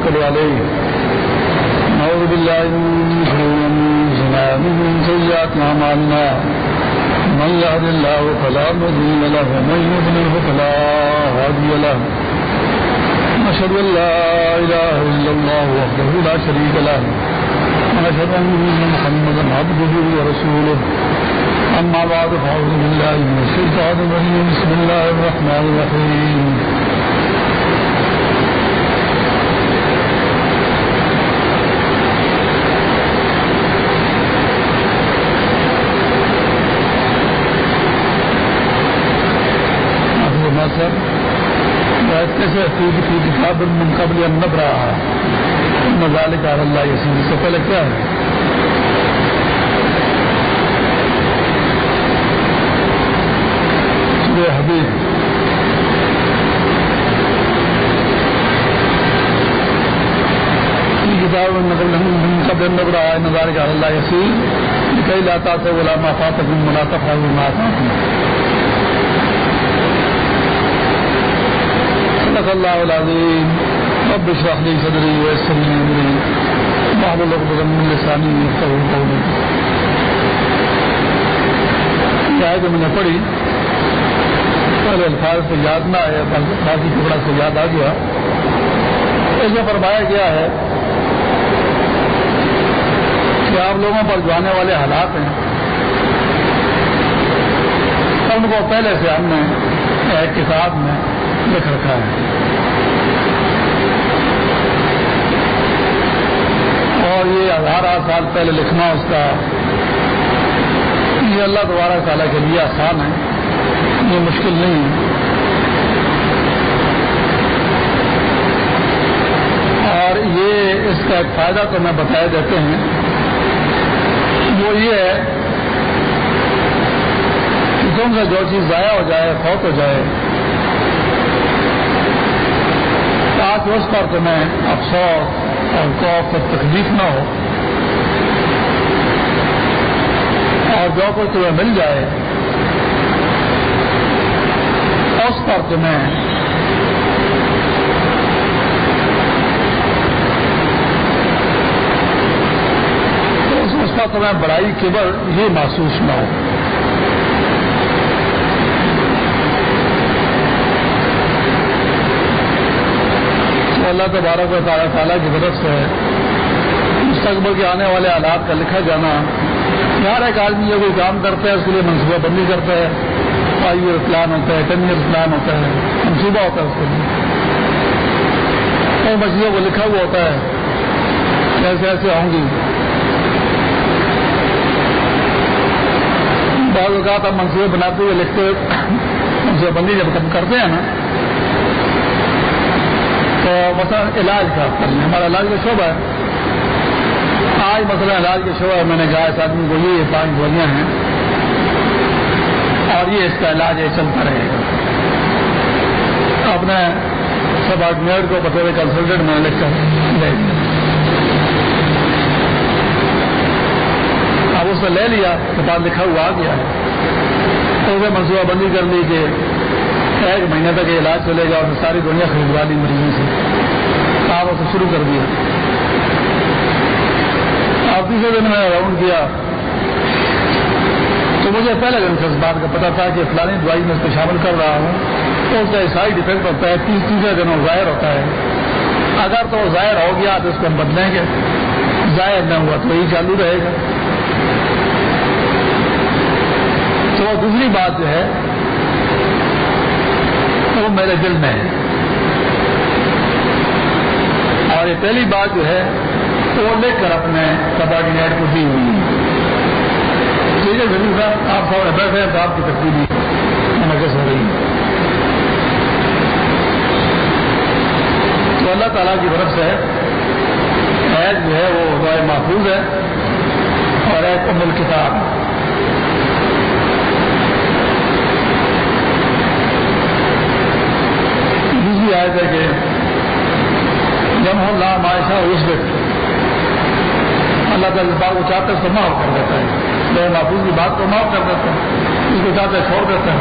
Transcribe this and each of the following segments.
ونتوكل عليه نعوذ بالله من شرور أنفسنا ومن سيئات أعمالنا من يهد الله فلا مضل له ومن يضلله فلا هادي له. نشهد أن لا إله إلا الله وحده لا شريك له. ونشهد أن محمدا عبده ورسوله. أما بعد فأعوذ بالله من الشيطان الرجيم بسم الله الرحمن الرحيم کیسے من قبل ان نبرأها ان ذلك على الله يسير اس سے پہلے کیا ہے؟ سورہ حبیب۔ في كتاب من قبل من قبل ان نبرأها ان ذلك على الله يسير لكي لا تعتوا ولا ما صدق الله العظيم رب اشرح لي صدري ويسر لي امري واحلل عقدة من لساني يفقهوا قولي یہ آئے جو میں نے پڑھی. پہلے الفاظ سے یاد نہ آیا باقی ٹکڑا سے یاد آ گیا. اس میں فرمایا گیا ہے کہ آپ لوگوں پر جو آنے والے حالات ہیں. ان کو پہلے سے ہم نے، ایک کتاب میں لکھ رکھا ہے اور یہ ہزارہ سال پہلے لکھنا اس کا، یہ اللہ دوبارہ تعالیٰ کے لیے آسان ہے۔ یہ مشکل نہیں ہے۔ اور یہ اس کا ایک فائدہ تو میں بتائے دیتے ہیں۔ وہ یہ ہے کہ تم سے جو چیز ضائع ہو جائے، فوت ہو جائے تاکہ اس پر تمہیں افسوس اور خوف اور تکلیف نہ ہو اور جو کچھ تمہیں مل جائے، اس پر تمہیں اس پر تمہیں بڑائی کیبل یہ محسوس نہ ہو۔ اللہ تبارک و تعالیٰ تعالیٰ کی طرف سے مستقبل کے آنے والے حالات کا لکھا جانا۔ ہر ایک آدمی جو کوئی کام کرتا ہے، اس کے لیے منصوبہ بندی کرتا ہے۔ فائیو ایئر پلان ہوتا ہے، ٹین ایئر پلان ہوتا ہے، منصوبہ ہوتا ہے اس کے لیے۔ کئی مچھلیوں کو لکھا ہوا ہوتا ہے۔ کیسے ایسے ہوں گی۔ بعض اوقات ہم منصوبے بناتے ہوئے لکھتے منصوبہ بندی جب کم کرتے ہیں نا تو مثلا علاج کا۔ ہمارا علاج کا شعبہ ہے۔ آج مثلا علاج کے شعبہ میں نے کہا، اس آدمی کو یہ پانچ گولیاں ہیں۔ اور یہ اس کا علاج یہ چلتا رہے گا۔ اپنے سب آدمی کو بطور کنسلٹنٹ میں لکھ کر لے لیا۔ اب اس نے لے لیا تو بعد لکھا ہوا آ گیا ہے۔ تو اسے منصوبہ بندی کر لی کہ ایک مہینے تک یہ علاج چلے گا اور ساری دنیا خریدوا لی مریضوں سے۔ آپ اسے شروع کر دیا۔ آپ تیسرے دن میں راؤنڈ کیا۔ تو مجھے پہلے دن سے اس بات کا پتا تھا کہ فلانی دوائی میں اس کو شامل کر رہا ہوں۔ تو اس کا سائڈ افیکٹ ہوتا ہے تیس تیسرے دن وہ ظاہر ہوتا ہے۔ اگر تو ظاہر ہو گیا تو اس کو ہم بدلیں گے۔ ظاہر نہ ہوا تو یہی چالو رہے گا۔ تو دوسری بات جو ہے وہ میرے دل میں۔ ہے اور یہ پہلی بات جو ہے، وہ لے کر اپنے کباڈینیٹ کو دی ہوئی۔ ٹھیک ہے ضرور صاحب، آپ سب بیٹھے ہیں تو آپ کی تقریبی منعقد ہو رہی ہے تو اللہ تعالیٰ کی طرف سے ایک جو ہے، وہ دعائیں محفوظ ہے اور ایک امل کتاب دوسری آیت ہے کہ جب ہم لا معاشہ اس وقت، اللہ تعالیٰ بات کو چاہتے ہیں تو معاف کر دیتا ہے۔ جو محفوظ کی بات کو معاف کر دیتا ہے۔ اس کو چاہتے چھوڑ دیتا ہے۔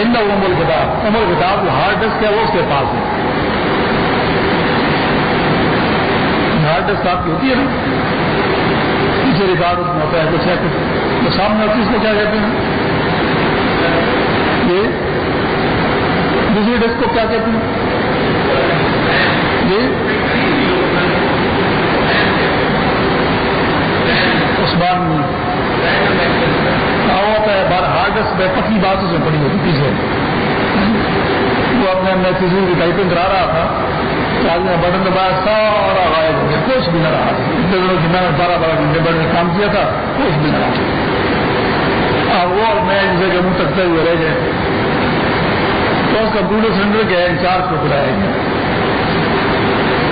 ان عمر کتاب عمر کتاب جو ہارڈ ڈسک ہے وہ اس کے پاس ہے۔ ہارڈ ڈسک آپ کی ہوتی ہے نا؟ پیچھے ریکارڈ میں ہوتا ہے، کچھ ہے، کچھ۔ تو سامنے ہوتی اس کو کیا کہتے ہیں؟ دوسری ڈسک کو کیا کہتے ہیں؟ جی؟ یہ عثمان میں ہوتا ہے بار ہارڈ میں پکی بات اس میں پڑی ہوتی، پیچھے۔ وہ اپنے میں کسی کی ٹائپنگ کرا رہا تھا۔ تو آج میں بٹن دبایا، سارا غائب ہو گیا۔ کچھ بھی نہ رہا۔ اتنے دنوں کی میں نے بارہ بارہ گھنٹے بیٹھ میں کام کیا تھا، کچھ بھی نہ رہا۔ اب وہ میں ایک جگہ منہ تکتے ہوئے رہ گئے۔ تو اس کمپیوٹر سینٹر کے انچارج کو بلایا گیا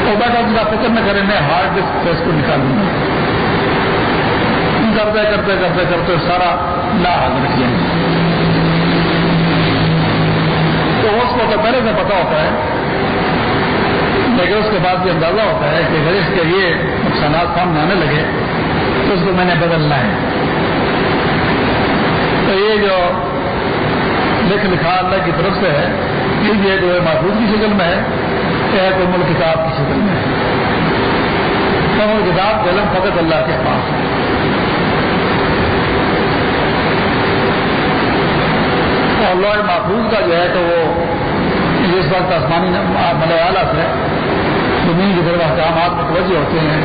اور بیٹھا جس فکر نہ کریں، میں ہارڈ ڈسک پہ اس کو نکال دوں گا کرتے کرتے کرتے کرتے سارا لا رکھ لیں تو اس کو تو پہلے سے پتا ہوتا ہے، لیکن اس کے بعد یہ اندازہ ہوتا ہے کہ اگر اس کے یہ نقصانات سامنے آنے لگے، تو اس کو میں نے بدلنا ہے۔ تو یہ جو لکھ لکھا اللہ کی طرف سے ہے یہ جو ہے محفوظ کی شکل میں ہے کوئی ملک کتاب کی شکل میں ہے۔ ملک کتاب علم فقط اللہ کے پاس ہے۔ اور لوہ محفوظ کا جو ہے تو وہ اس وقت آسمانی ملیالہ سے زمین کی طرف احکامات متوجہ ہوتے ہیں۔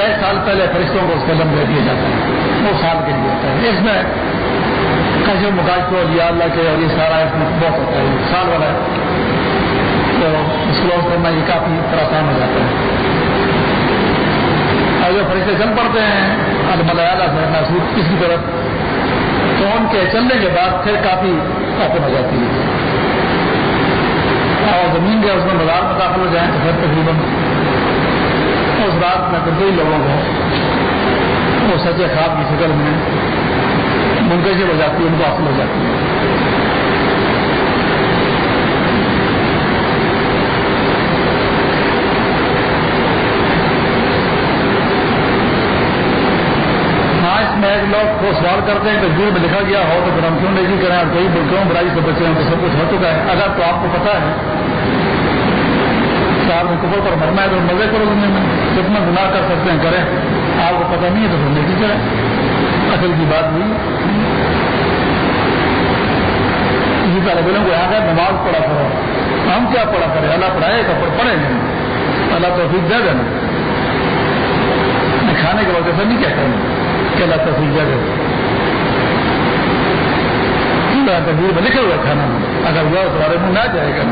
ایک سال پہلے فرشتوں کو اس کا لمبے دیا جاتا ہے وہ سال کے لیے ہوتا ہے۔ اس میں کیسے مقاصد لیا اللہ کے اور یہ سارا اس میں بہت ہوتا ہے سال والا ہے۔ تو اس کو کرنا یہ کافی آسان ہو جاتا ہے اور جو فرشتے چل پڑتے ہیں الملیالہ سے محسوس کس کی طرف، تو ان کے چلنے کے بعد پھر کافی اوپن ہو جاتی ہے اور زمین کے اس میں بازار میں داخل ہو جائیں تو پھر تقریباً اس رات میں تو کئی لوگوں کو وہ سچے خواب کی شکل میں منتظر ہو جاتی ہے، ان کو حاصل ہو جاتی ہے۔ ہاں، ایک لوگ کو سوال کرتے ہیں تصویر جی، میں لکھا گیا ہو تو پھر ہم کیوں نہیں جی کریں؟ اور کئی ملکوں برائی سے بچے ہیں تو سب کچھ ہو چکا ہے۔ اگر تو آپ کو پتا ہے کہ آپ نے کپڑ پر مرنا ہے تو مزے کرو دنیا میں۔ کتنا گناہ کر سکتے ہیں، کریں۔ آپ کو پتا نہیں ہے تو پھر نہیں کریں اصل کی بات نہیں کسی طالب علم کو یہاں کا نماز پڑھا کرو۔ ہم کیا پڑھا کریں؟ اللہ پڑھائے تو پڑھے گے۔ اللہ تو پھر دے دینا میں کھانے کے وقت ایسا نہیں کہتا ہوں کہ اللہ تصویر جگہ تصویر میں لکھے ہوئے کھانا۔ اگر ہوا تو تمہارے منہ نہ جائے گا۔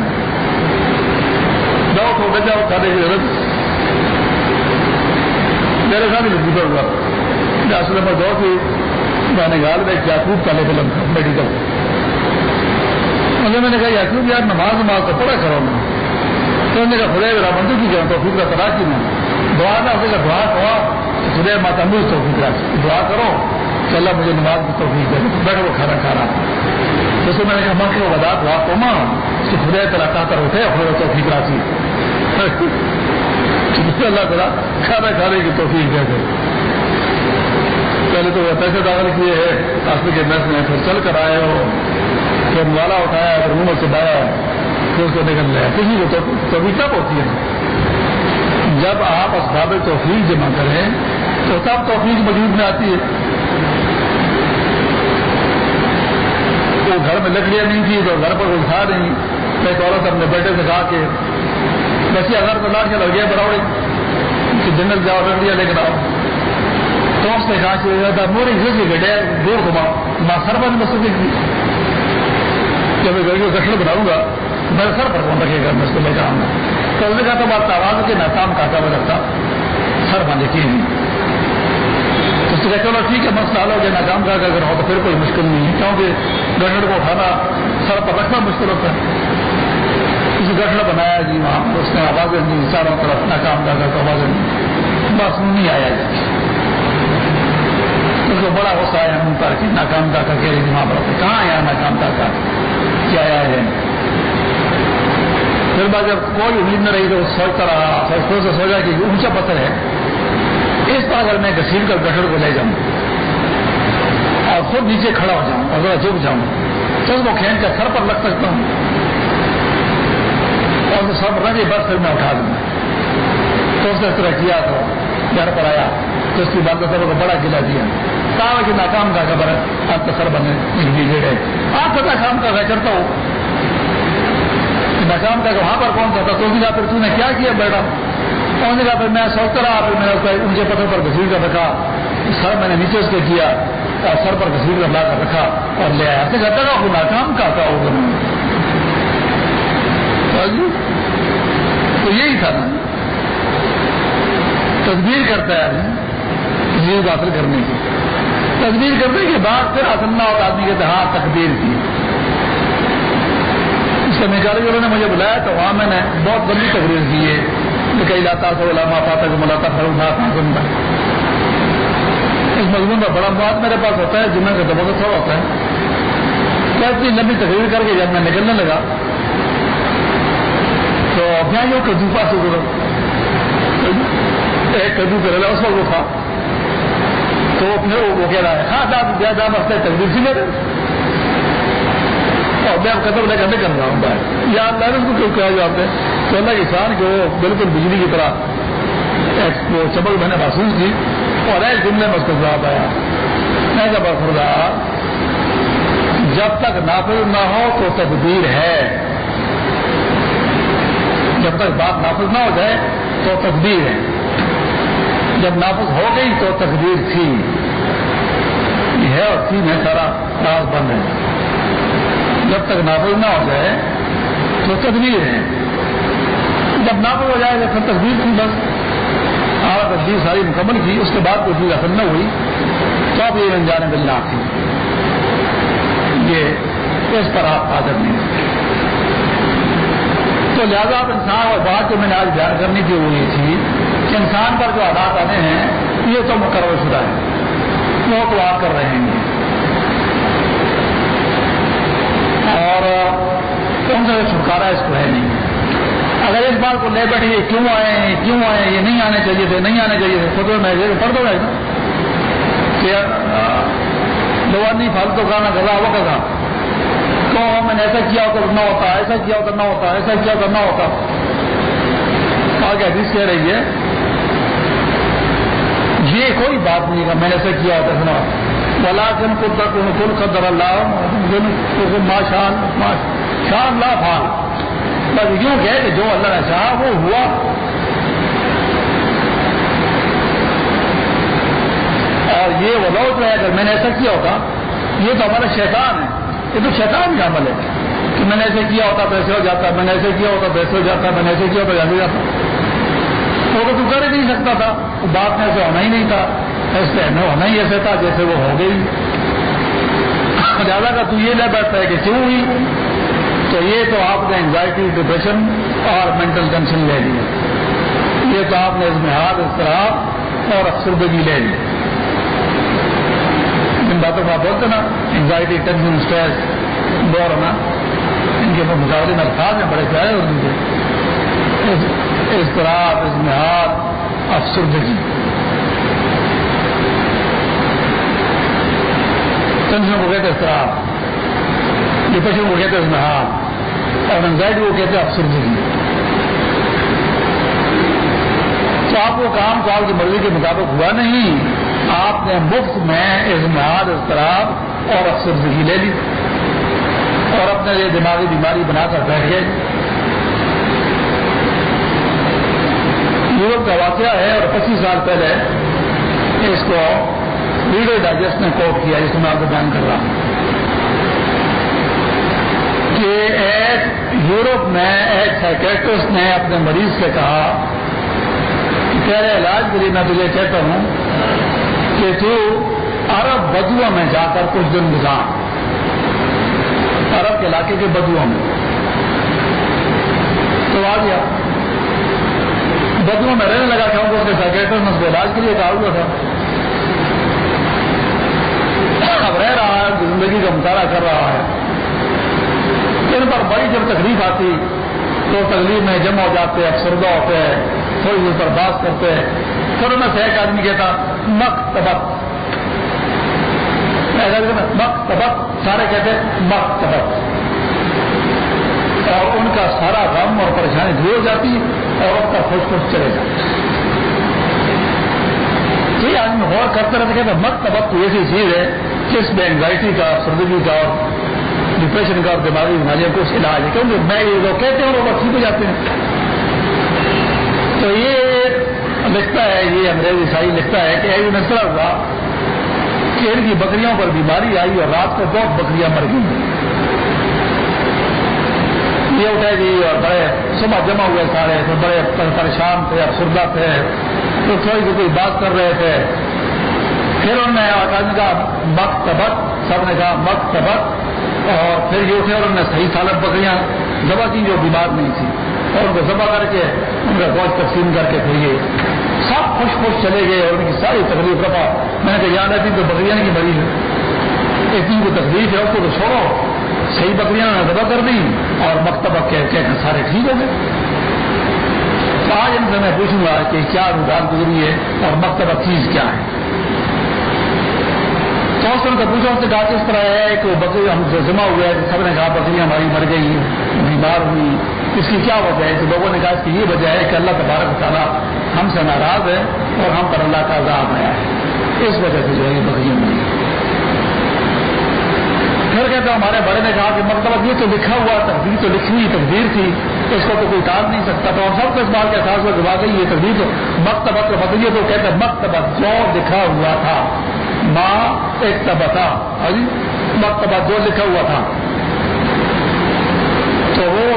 جاؤ تو بچاؤ، کھانے کی ضرورت میرے ساتھ بھی گزر ہوا اصل میں دو تھی، میں نے گال میں یعقوب کا لے لیول میڈیکل مجھے میں نے کہا، یعقوب یار، نماز نماز تو پڑھا کرو میں تو نے کہا خدے میرا مندر کی جاؤں تو پھر کا تلاش کی میں۔ دعا نہ ہوگا دعا ہوا خدے ماتا مجھ توفیق رکھ دعا کرو۔ کہ اللہ مجھے نماز کی توفیق دے۔ بیٹھ وہ کھانا کھا رہا جیسے میں نے کہا ماں کے ودا دعا کو ماں کہ خدے تلا کا کر اٹھے خدا توفیق راسی اللہ تعالیٰ کھانا کھانے کی توفیق دے دے۔ پہلے تو وہ پیسے داخل کیے ہیں آسمی کے میس میں پھر چل کر آئے ہو پھر والا اٹھایا، پھر منہ سے ڈایا پھر اس کو نکل لیا۔ کسی کو توفیق کب ہوتی ہے۔ جب آپ اسباب توفیق جمع کریں، تو تب توفیق موجود میں آتی ہے۔ وہ گھر میں لکڑیاں نہیں تھی تو گھر پر کوئی تھا نہیں۔ ایک عورت اپنے بیٹے سے کہا کہ بچے اگر تو لاٹ کے گیا بڑھاؤ کہ جنگل جاؤ لکڑیاں لے کر آؤ تو اس نے کہا کہ موری گھر کے گڈے دور گھماؤ ماں سر پر بس کی جب میں گھر کو گٹھڑ بناؤں گا۔ میرے سر پر کون رکھے گا؟ میں اس کو لے جاؤں گا۔ تو اس نے کہا تو بات آواز کے ناکام کاٹا میں رکھتا۔ سر باندھے کی نہیں اس نے کہا، چلو ٹھیک ہے مسئلہ حل ہو گیا، ناکام کا اگر ہو تو پھر کوئی مشکل نہیں ہے۔ کیونکہ گٹھڑ کو اٹھانا سر پر رکھنا مشکل ہوتا ہے۔ اس گٹھڑ بنایا جی وہاں اس نے آوازیں دی چاروں طرف ناکام کا کر آوازیں دی۔ بس نہیں آیا جی۔ اس کو بڑا غصہ آیا منہ پر کہ ناکام کا کہہ رہی وہاں پر۔ کہاں آیا ناکام کا کیا آیا ہے؟ پھر بعد جب کوئی امید نہ رہی تو سوچتا رہا سوچتے سے سوچا کہ اونچا پتھر ہے۔ اس طرح اگر میں گھسیٹ کر گٹڑ کو لے جاؤں۔ اور خود نیچے کھڑا ہو جاؤں، اور ذرا جھک جاؤں۔ تو اس کو کھینچ کر سر پر رکھ سکتا ہوں۔ اور سب رنگ بس پھر میں اٹھا دوں۔ تو اس نے اس طرح کیا تو گھر پر آیا۔ تو اس کی بات سب کو بڑا گلا دیا۔ کہا کہ ناکام کا خبر ہے، آپ کا سر بنے بجلی گئے آپ کا کام کر رہا کرتا ہوں ناکام کا وہاں پر کون سا تھا تو کہا، پھر تم نے کیا کیا بیٹا؟ کون کہا، پھر میں سوچتا رہا، پھر میں نے اونچے پتھر پر گھسیٹ کر رکھا۔ سر میں نے نیچے اس کے کیا، اور سر پر گھسیٹ کر لا کر رکھا اور لے آیا۔ کہتا تھا وہ ناکام کا تھا وہ تو یہی تھا نا۔ تصویر کرتا ہے تصویر حاصل کرنے کی۔ تصویر کرنے کے بعد پھر حاصل نہ ہوتا آدمی کہتے ہاں تقدیر کی۔ اس سے نکالے والوں نے مجھے بلایا تو وہاں میں نے بہت بڑی تقریر کی ہے۔ کئی لاتا سے علامہ پاتا کو ملاتا فرون تھا اس مضمون کا بڑا بات میرے پاس ہوتا ہے، جمعہ کا دبا تھوڑا ہوتا ہے۔ کیا اتنی لمبی تقریر کر کے جب میں نکلنے لگا تو ابھی کدو پاس گرو ایک کدو کر اس وقت وہ تھا تو اپنے وہ کہہ رہا ہے ہاں دام زیادہ مسئلہ تقریر سی میرے اور میں اب قدم لے کر نہیں کر رہا ہوں بھائی یا اللہ نے اس کو کیوں کہا جاتا ہے؟ تو اللہ کسان کو بالکل بجلی کی طرح وہ چمک میں نے محسوس کی اور ایک جملے میں اس کو جواب آیا۔ میں جب رہا جب تک نافذ نہ ہو تو تقدیر ہے۔ جب تک بات نافذ نہ ہو جائے تو تقدیر ہے۔ جب نافذ ہو گئی تو تقدیر تھی۔ یہ ہے اور تھی میں سارا راز بند ہے۔ جب تک نافذ نہ ہو جائے تو تقدیر ہے۔ جب نافذ ہو جائے گا پھر تصویر تھی بس۔ آپ تصویر ساری مکمل کی اس کے بعد کوئی چیز اصل نہ ہوئی۔ تو آپ یہ انجان بلنا تھی۔ یہ اس پر آپ حاضر نہیں۔ تو لہٰذا آپ انسان اور بات جو میں نے آج بیان کرنی تھی وہ یہ تھی کہ انسان پر جو حالات آنے ہیں، یہ تو مقرر شدہ ہے۔ وہ تو آپ کر رہے ہیں۔ اور ان سے چھٹکارا اس کو ہے نہیں۔ اگر اس بات کو لے بیٹھے یہ کیوں آئے ہیں، کیوں آئے ہیں، یہ نہیں آنے چاہیے تھے، نہیں آنے چاہیے تھے خود میں پڑھ دو گا کہ لوانی فالتو کھانا گلا وہ کا تو میں نے ایسا کیا ہوتا نہ ہوتا، ایسا کیا ہوتا نہ ہوتا، ایسا کیا ہوتا نہ ہوتا۔ آگے حدیث کہہ رہی ہے، یہ کوئی بات نہیں ہے، میں نے ایسا کیا ہوتا سنا۔ بلا جن کو کل قدر اللہ شان شان اللہ فال بس یوں کہ جو اللہ نے چاہا وہ ہوا۔ اور یہ وہ لوٹ ہے، اگر میں نے ایسا کیا ہوتا، یہ تو ہمارا شیطان ہے۔ یہ تو شیطان کا عمل ہے کہ میں نے ایسے کیا ہوتا تو ایسے ہو جاتا، میں نے ایسے کیا ہوتا تو ایسے ہو جاتا، میں نے ایسے کیا ہوتا جانے جاتا۔ وہ تو کر ہی نہیں سکتا تھا۔ بات میں ایسے ہونا ہی نہیں تھا۔ ایسے ہونا ہی ایسے تھا جیسے وہ ہو گئی۔ زیادہ کا تو یہ لے بیٹھتا ہے کہ کیوں ہوئی؟ تو یہ تو آپ نے انگزائٹی ڈپریشن اور مینٹل ٹینشن لے لی۔ یہ تو آپ نے اس میں ہاتھ اضطراب اور افسردگی لے لی۔ ان باتوں کو آپ بولتے نا انگزائٹی ٹینشن اسٹریس بور ہونا ان کے مقابلے میں الفاظ میں بڑے پیارے اور ان کے اضطراب ازمہار افسردگی ٹینشن کو کہتے اضطراب ڈپریشن کو کہتے ازمہار اور انگزائٹی کو کہتے افسردگی تو آپ کو کام تو آپ کی مرضی کے مطابق ہوا نہیں آپ نے مفت میں اظہار، اضطراب اور افسردگی لے لی اور اپنے لیے دماغی بیماری بنا کر بیٹھ گئے۔ یورپ کا واقعہ ہے اور پچیس سال پہلے اس کو ریڈیو ڈائجسٹ نے کوٹ کیا، جس میں آپ کو بیان کر رہا ہوں۔ کہ ایک یورپ میں ایک سائکٹرسٹ نے اپنے مریض سے کہا کہ تیرے علاج کے لیے میں تجھے کہتا ہوں کہ تو عرب بدو میں جا کر کچھ دن گزار۔ عرب کے علاقے کے بدو میں۔ تو آ گیا۔ بدو میں رہنے لگا تھا ان کو اپنے سیکٹر میں اس کو علاج کے لیے کہا ہوا تھا۔ اب رہ رہا ہے، زندگی کا مطالعہ کر رہا ہے۔ ان پر بڑی جب تکلیف آتی تو تکلیف میں جمع ہو جاتے، افسردہ ہوتے ہیں تھوڑی دیر پر بات کرتے۔ ہیں پھر میں سے ایک آدمی کہتا مک تبک مک تبک سارے کہتے مک تبک اور ان کا سارا غم اور پریشانی دور ہو جاتی اور ان کا خوش خوش چلے جاتے یہ آدمی غور کرتے رہتے کہ مت وقت ایسی چیز ہے کہ اس میں انگزائٹی کا سردگی کا اور ڈپریشن کا اور دماغی بیماریوں کو اس علاج ہے. کیونکہ میں یہ لوگ کہتے ہیں اور وہ ٹھیک ہو جاتے ہیں. تو یہ لکھتا ہے، یہ انگریز عیسائی لکھتا ہے کہ ایسا مسئلہ ہوا کہ ان کی بکریوں پر بیماری آئی اور رات کو بہت بکریاں مر گئی یہ اٹھے گی اور بڑے صبح جمع ہوئے سارے، تو بڑے پریشان تھے، افسردہ تھے۔ تو تھوڑی سی کوئی بات کر رہے تھے۔ پھر انہوں نے کہا مک تبک سب نے کہا مک تبک اور پھر یہ اٹھے اور انہوں نے صحیح سالت بکریاں دبا کی جو بیمار نہیں تھی۔ اور ان کو ذبح کر کے، ان کا گوشت تقسیم کر کے پھر سب خوش خوش چلے گئے اور ان کی ساری تکلیف رفا میں نے کہا یاد آتی تو بکریاں کی بڑی ہے اتنی کو تکلیف ہے اس کو تو چھوڑو۔ صحیح بکریاں نے ذبح کر دی اور مکتبہ کہہ کر سارے ٹھیک ہو گئے۔ تو آج ان سے میں پوچھوں گا کہ کیا رجحان گزری ہے اور مکتبہ چیز کیا ہے۔ تو اس کا پوچھا، اس سے کہا کس طرح ہے کہ بکری ہم سے جمع ہوا ہے کہ سب نے کہا، بکریاں ہماری مر گئی بیمار ہوئی اس کی کیا وجہ ہے تو لوگوں نے کہا اس کی یہ وجہ ہے کہ اللہ تبارک تعالیٰ ہم سے ناراض ہے اور ہم پر اللہ کا عذاب آیا ہے۔ اس وجہ سے جو ہے یہ بکریاں مری پھر کہتے ہمارے بڑے نے کہا کہ مطلب یہ تو لکھا ہوا تقدیر تو لکھی ہوئی تقدیر تھی، اس کو تو کوئی ٹال نہیں سکتا۔ تو ہم سب کو اس بات کے احساس میں گوا گئی، یہ تقدیر تو مکتبت کو بدلیے تو کہتے ہیں مکتبت جو لکھا ہوا تھا۔ ماں ایک تبتا ہاں جی، مکتبہ جو لکھا ہوا تھا۔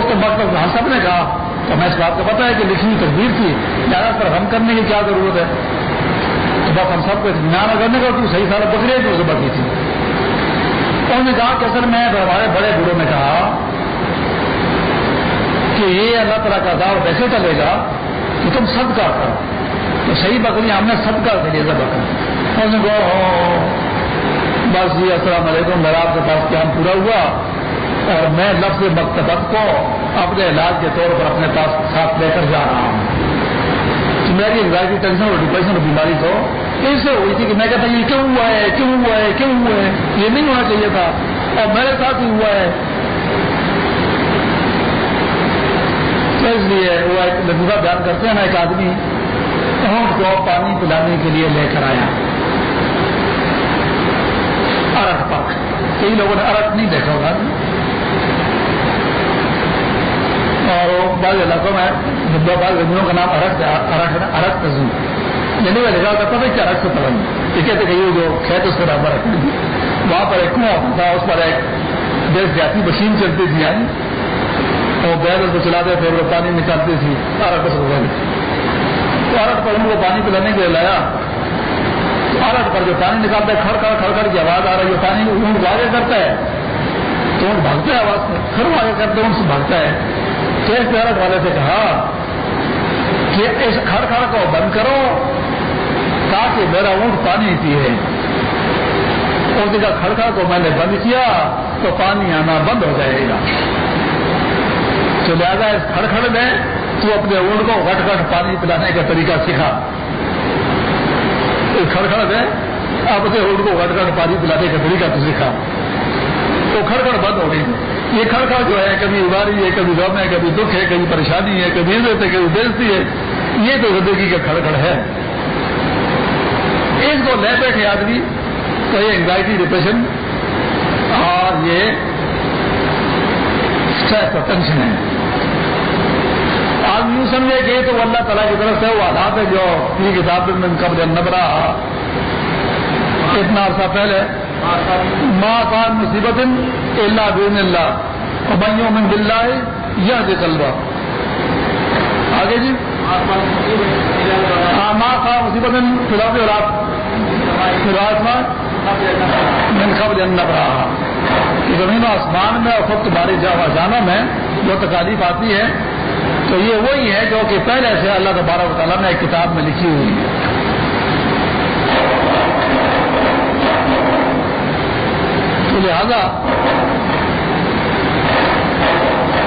تو وہ مطلب ہم سب نے کہا، تو میں اس بات کو پتا ہے کہ لکھی ہوئی تصویر تھی، زیادہ پر ہم کرنے کی کیا ضرورت ہے؟ تو بس ہم سب کو اطمینان کرنے کا تو صحیح سارا بکرے تو اسے بکی تھی۔ انہوں نے کہا کہ اصل میں ہمارے بڑے بوڑھوں نے کہا کہ یہ اللہ تعالیٰ کا دعو ویسے چلے گا کہ تم سب کا کرو۔ تو صحیح بکری ہم نے سب کا کے لیے بکر انہوں نے کہا ہاں، بس جی السلام علیکم، میرا آپ کے پاس قیام پورا ہوا۔ اور میں لفظ مکتبت کو اپنے علاج کے طور پر اپنے پاس ساتھ لے کر جا رہا ہوں۔ تو میری انگزائٹی ٹینشن اور ڈپریشن اور بیماری تو اس سے ہوئی تھی کہ میں کہتا یہ کیوں ہوا ہے؟ کیوں ہوا ہے؟ کیوں ہوا ہے؟ یہ نہیں ہونا چاہیے تھا۔ اور میرے ساتھ ہی ہوا ہے۔ تو اس لیے وہ ایک لذیذہ بیان کرتے ہیں نا ایک آدمی اونٹ کو پانی پلانے کے لیے لے کر آیا۔ ارٹ پر کئی لوگوں نے ارٹ نہیں دیکھا ہوگا۔ اور بعض علاقوں میں بعض زمینوں کا نام ارک ارک تزم یعنی میں لکھا کرتا تھا کہ ارک سے پلنگ۔ یہ کہتے کہ یہ جو کھیت اس کا نام ارک وہاں پر ایک کنواں تھا، اس پر ایک دیش جاتی مشین چلتی تھی یعنی۔ اور بیل کو چلاتے تھے، وہ پانی نکالتی تھی۔ ارک سے تو ارک پر ان کو پانی پلانے کے لیے لایا۔ تو ارک پر جو پانی نکالتا ہے، کھڑ کھڑ کھڑ کھڑ کی آواز آ رہی ہے۔ پانی اونٹ آگے کرتا ہے۔ تو اونٹ بھاگتا ہے آواز سے پھر وہ آگے کرتے اونٹ سے بھاگتا ہے۔ کیس پیارٹ والے سے کہا کہ اس کھڑ کھڑ کو بند کرو تاکہ میرا اونٹ پانی پیے۔ اس جگہ کھڑکھڑ کو میں نے بند کیا تو پانی آنا بند ہو جائے گا۔ تو لہٰذا اس کھڑکھڑ میں تو اپنے اونٹ کو گٹ گٹ پانی پلانے کا طریقہ سیکھا۔ اس کھڑکھڑ میں اپنے اونٹ کو گٹ گٹ پانی پلانے کا طریقہ تو سیکھا۔ تو کھڑکھڑ بند ہو گئی۔ یہ کھڑکھڑ جو ہے، کبھی اباری ہے، کبھی غم ہے، کبھی دکھ ہے، کبھی پریشانی ہے، کبھی عزت ہے، کبھی بےزتی ہے۔ یہ تو زندگی کا کھڑکھڑ ہے۔ اس کو لے بیٹھے آدمی تو یہ انگزائٹی ڈپریشن اور یہ اسٹریس اور ٹینشن ہے۔ آدمی یوں سمجھے کہ تو اللہ تعالیٰ کی طرف سے وہ آداب ہے جو یہ کتاب میں قبل نبرا اتنا عرصہ پہلے ماں کان مصیبت اللہ بین اللہ ابیوں میں بل رہا ہے یہ آگے جی. ہاں ماں کا مصیبت فلاف اور من قبل ان رہا زمین و آسمان میں اور خود تمہاری جانا میں جو تکالیف آتی ہے، تو یہ وہی ہے جو کہ پہلے سے اللہ تبارک تعالیٰ نے ایک کتاب میں لکھی ہوئی ہے۔ لہذا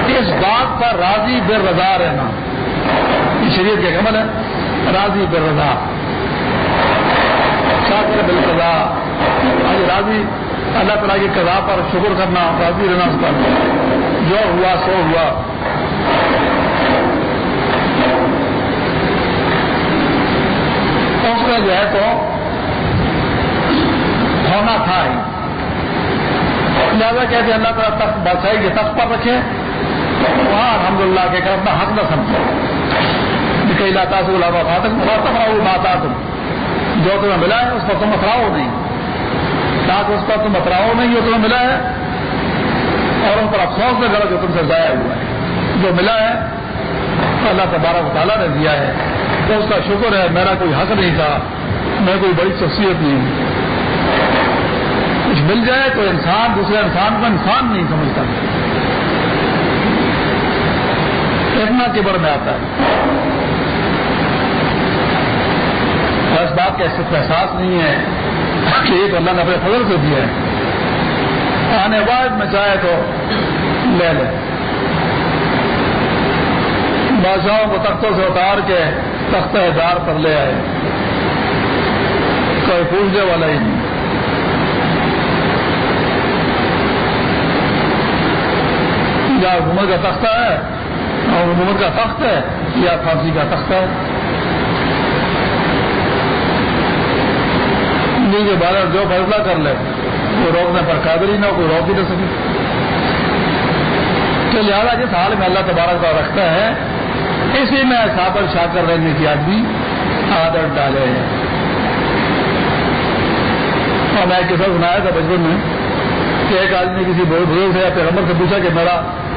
اس بات پر راضی بے رضا رہنا۔ یہ شریعت کے عمل ہے، راضی بر رضا۔ شاخ بل قضا آج راضی، اللہ تعالیٰ کی قضا پر شکر کرنا، راضی رہنا اس پر۔ جو ہوا سو ہوا۔ اس کا جو ہے تو ہونا تھا ہی۔ لہٰذا کہتے ہیں اللہ تعالیٰ تخت بادشاہی کے تخت پر رکھے وہاں الحمد للہ کے اپنا حق نہ سمجھو کئی لاتا سے علامہ فاطق بہت ماتا تم جو تمہیں ملا ہے، اس پر تم اتراؤ نہیں۔ تاکہ اس پر تم اتراؤ نہیں، جو تمہیں ملا ہے، اور ان پر افسوس میں غلط جو تم سے ضائع ہوا ہے جو ملا ہے اللہ تبارک تعالیٰ نے دیا ہے۔ تو اس کا شکر ہے، میرا کوئی حق نہیں تھا، میں کوئی بڑی شخصیت نہیں۔ ہوں کچھ مل جائے تو انسان دوسرے انسان کو انسان نہیں سمجھتا۔ اتنا کبر میں آتا ہے۔ اور اس بات کا احساس نہیں ہے کہ ایک اللہ نے اپنے فضل سے دیا ہے۔ آنے بعد میں چاہے تو لے لے۔ بادشاہوں کو تختوں سے اتار کے تختہ دار پر لے آئے۔ کوئی پوچھنے والا ہی نہیں۔ یا حکومت کا تختہ ہے، اور حکومت کا تخت ہے، یا پھانسی کا تختہ ہے۔ کے بارے جو فیصلہ کر لے وہ روکنے پر قابل ہی نہ کوئی روک ہی نہ سکے تو لہٰذا جس حال میں اللہ تبارک کا رکھتا ہے، اسی میں صابر شاکر رہنے کی آدمی عادت ڈالے۔ ہیں اور میں کسا سنایا تھا بچپن میں، کہ ایک آدمی کسی بہت بزرگ سے یا پیغمبر سے پوچھا کہ میرا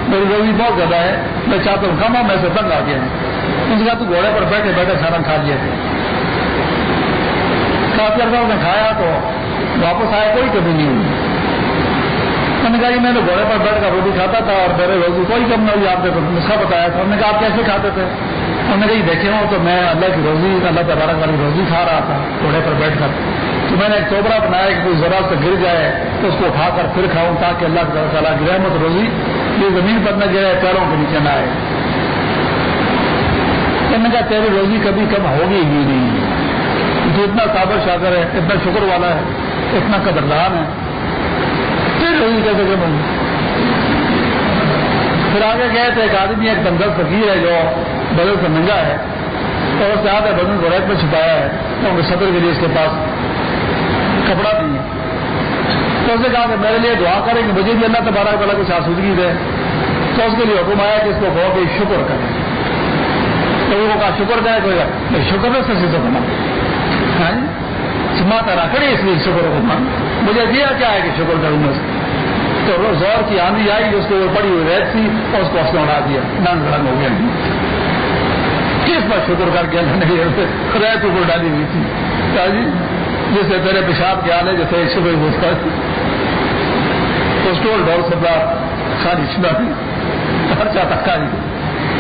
میری روزی بہت زیادہ ہے۔ میں چاہتا ہوں کم میں سے تنگ آ گیا۔ ہوں اس کا تو گھوڑے پر بیٹھے بیٹھے کھانا کھا لیے تھے کافی عرصہ نے کھایا تو واپس آیا، کوئی کمی نہیں ہوئی۔ میں نے کہا جی میں تو گھوڑے پر بیٹھ کر روٹی کھاتا تھا اور میرے روزی، کوئی کم نہ ہوئی، آپ نے نسخہ بتایا تھا۔ انہوں نے کہا، آپ کیسے کھاتے تھے؟ انہوں نے کہا جی، دیکھے ہوں تو میں اللہ کی روزی، اللہ تبارک والی روزی کھا رہا تھا گھوڑے پر بیٹھ کر۔ تو میں نے ایک چوبرا بنایا کہ کوئی ذرا سے گر جائے تو اس کو اٹھا کر پھر کھاؤں تاکہ اللہ تعالیٰ کی رحمت، روزی یہ زمین پر نہ گرے، پیروں کے نیچے نہ آئے۔ میں نے کہا تیری روزی کبھی کم ہوگی ہی نہیں۔ جو اتنا صابر شاکر ہے، اتنا شکر والا ہے، اتنا قدردان ہے۔ پھر روزی کیسے کم ہوگی؟ پھر آگے گئے تھے ایک آدمی، ایک دنگل فقیر ہے جو بدل سے ننگا ہے، اور اس سے آدھے بدن کو ریت میں چھپایا ہے تو ان کے صدر کے لیے اس کے پاس کپڑا بھی ہے۔ تو اس نے کہا کہ میرے لیے دعا کریں کہ مجھے بھی اللہ تبارک والا کچھ آسودگی دے۔ تو اس کے لیے حکم آیا کہ اس کو کہو کہ شکر کریں۔ تو وہ کہا، شکر کرے کوئی شکر میں سچی سے بنا ہاں جی؟ ماتا نہ کرے اس لیے شکر کو مان مجھے دیا کیا ہے کہ شکر کروں گا تو زور کی آندھی آئی، اس کو پڑی ہوئی ریت تھی، اور اس کو اس نے اڑا دیا۔ ننگ رنگ ہو گیا۔ کس پر شکر کر کے ریت اوپر ڈالی ہوئی تھی؟ ہاں جی؟ کیا جی جیسے تیرے پیشاب کے آنے جیسے شکر گھستا تو اسٹور ڈور سے خالی چھنا تھی ہر چاہتا خالی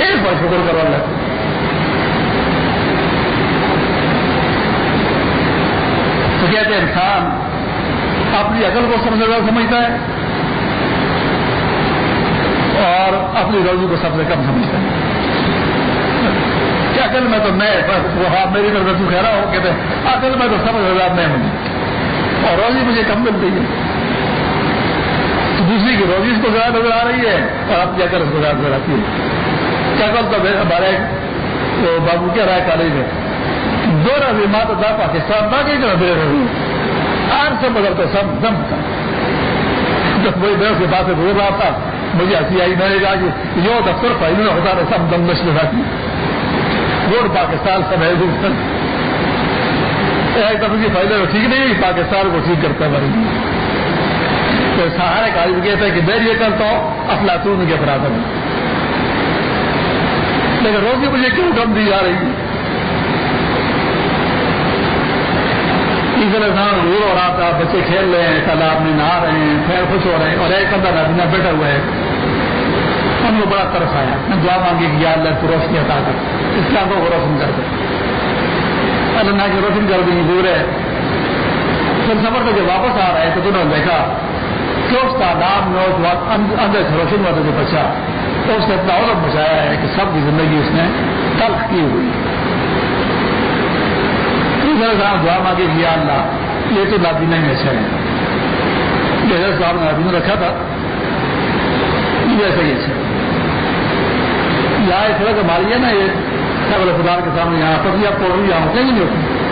ایک بار شکر کروا لگتا تو کہتے ہیں، انسان اپنی عقل کو سب سے زیادہ سمجھتا ہے اور اپنی روزی کو سب سے کم سمجھتا ہے۔ عقل میں تو میں میری طرف سے کہہ رہا ہوں کہتے عقل میں تو سب سے زیادہ میں ہوں۔ اور روزی مجھے کم ملتی ہے۔ تو دوسری کی روزی اس کو زیادہ نظر آ رہی ہے اور اپنی عقل اس کو زیادہ نظر آتی ہے۔ کیا عقل تو ہمارے بابو کیا رائے کالج میں؟ دو ربی مات دا پاکستان دا گئی جو میرے ربی آر سے بدلتے سب دم۔ کا جب وہی دیر کے بات گزر رہا تھا، مجھے ہنسی آئی، میں نے کہا کہ یہ دفتر پہلے ہوتا رہا سب دم نشل رہتی ووٹ پاکستان سب ہے ایک دفعہ کی فائدہ ٹھیک نہیں پاکستان کو ٹھیک کرتا بھائی تو سہارے کا کہتے ہیں کہ میں یہ کرتا ہوں افلاطون کے برابر لیکن روزی مجھے کیوں کم دی جا رہی ہے؟ انسان دور ہو رہا تھا، بچے کھیل رہے ہیں، تالاب میں نہا رہے ہیں، پھر خوش ہو رہے ہیں اور ایک اندر آدمی بیٹھا ہوا ہے۔ ان کو بڑا طرف آیا۔ میں دعا مانگی کہ یا اللہ کو روشنی ہٹا کر۔ اس کے آنکھوں کو روشن کر دے اللہ کی روشن کر دیں دور ہے پھر سفر سے جب واپس آ رہا ہے تو انہوں نے دیکھا کہ اس تعداد میں اس وقت اندر سے روشن والے سے بچا تو اس نے اتنا عورت بچایا ہے کہ سب کی زندگی اس نے تلخ کی ہوئی۔ صاحب دعا مانگے کیا اللہ، یہ تو لابینہ میں سے ہے۔ اچھا جیسے صاحب نے لابینہ رکھا تھا۔ ویسے ہی اچھا یہاں اس طرح کا ماری ہے نا یہ سب خدار کے سامنے یہاں پر آپ کوڑ یہاں ہوتے ہیں نہیں ہوتے؟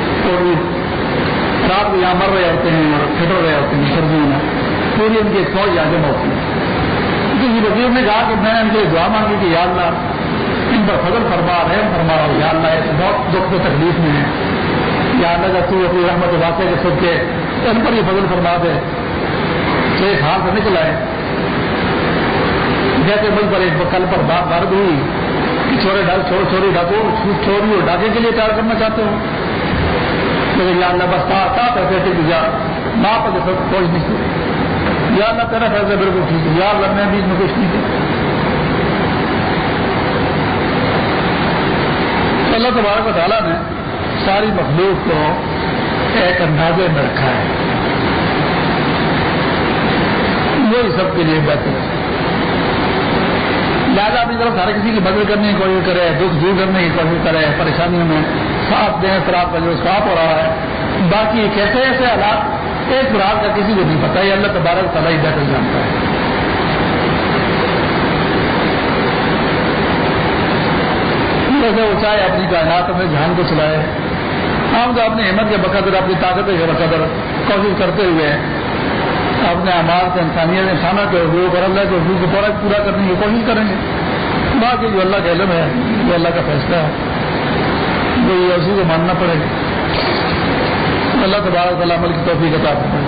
رات کو یہاں مر رہے ہوتے ہیں اور پھٹر رہے ہوتے ہیں سردیوں میں۔ پوری ان کی ایک فوج ہوتی ہے کسی وزیر نے کہا کہ میں ان کے دعا مانگی کہ یا اللہ، ان پر فضل فرما، رحم فرما، یا اللہ، ایسے بہت دکھ و تکلیف میں ہیں۔ یا اللہ کا تو اپنی رحمت واقع کے سب کے ان پر یہ فضل فرما دے۔ تو ایک ہاتھ سے نکل آئے۔ جیسے مجھ پر ایک کل پر بات درد ہوئی۔ کہ چھوڑے ڈاک چھوڑ چھوڑی ڈاکو چھوڑی اور ڈاکے کے لیے تیار کرنا چاہتے ہو۔ لیکن یا اللہ بس تھا پیسے کہ جا ماں پر کوئی نہیں۔ یا اللہ تیرا فیصلہ بالکل ٹھیک ہے۔ یا اللہ میں بھی اس میں کچھ نہیں کیا اللہ تبارک و تعالیٰ نے ساری مخلوق کو ایک اندازے میں رکھا ہے۔ وہی سب کے لیے بہتر ہے۔ لہٰذا اپنی طرف ہر کسی کی مدد کرنے کی کوشش کرے، دکھ دور کرنے کی کوشش کرے، پریشانیوں میں ساتھ دیں خراب کا جو صاف ہو رہا ہے؟ باقی کیسے ایسے حالات، ایک براد کا کسی کو نہیں پتا یہ اللہ تبارک تعالیٰ ہی بہتر جانتا ہے۔ جیسے وہ چاہے اپنی کائنات میں جہان کو چلائے۔ ہم تو اپنی ہمت کے بقدر، اپنی طاقت کے بقدر کوشش کرتے ہوئے اپنے آماد کے انسانیت انسانوں کے حقوق اور اللہ کے حقوق کو پورا پورا کرنے کی کوشش کریں گے۔ باقی جو اللہ کا علم ہے، جو اللہ کا فیصلہ ہے، وہ اسی کو ماننا پڑے گا۔ اللہ تبارک اللہ عمل کی توفیق عطا کرے